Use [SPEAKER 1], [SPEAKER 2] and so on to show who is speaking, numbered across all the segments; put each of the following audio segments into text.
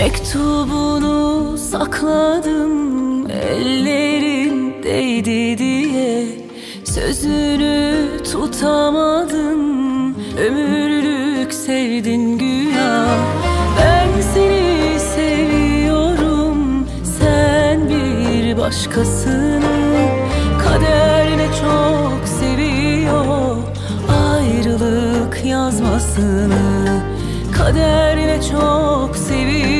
[SPEAKER 1] Mektubunu sakladım ellerin değdi diye. Sözünü tutamadın ömürlük sevdin güya. Ben seni seviyorum sen bir başkasını. Kader ne çok seviyor ayrılık yazmasını. Kader ne çok seviyor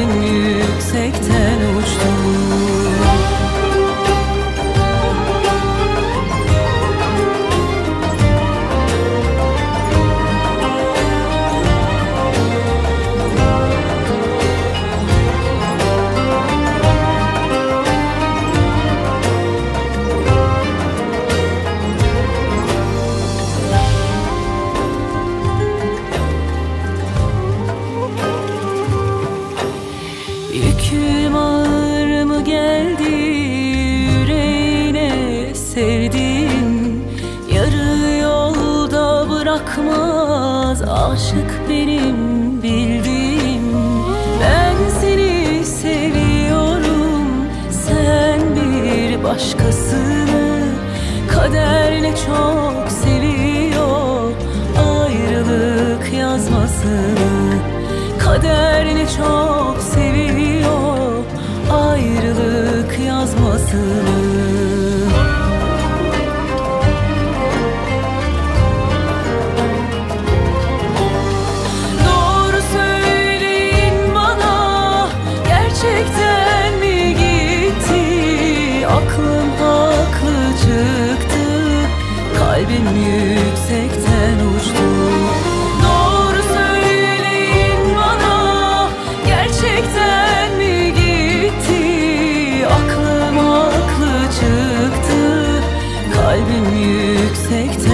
[SPEAKER 1] kalbim yüksekten geldi yüreğine sevdiğim. Yarı yolda bırakmaz aşık benim bildiğim. Ben seni seviyorum sen bir başkasını. Kader ne çok seviyor ayrılık yazmasını. Kader ne çok seviyor yazmasını Doğru söyleyin bana gerçekten mi gitti? Aklım haklı çıktı kalbim yüksekten kalbim yüksekten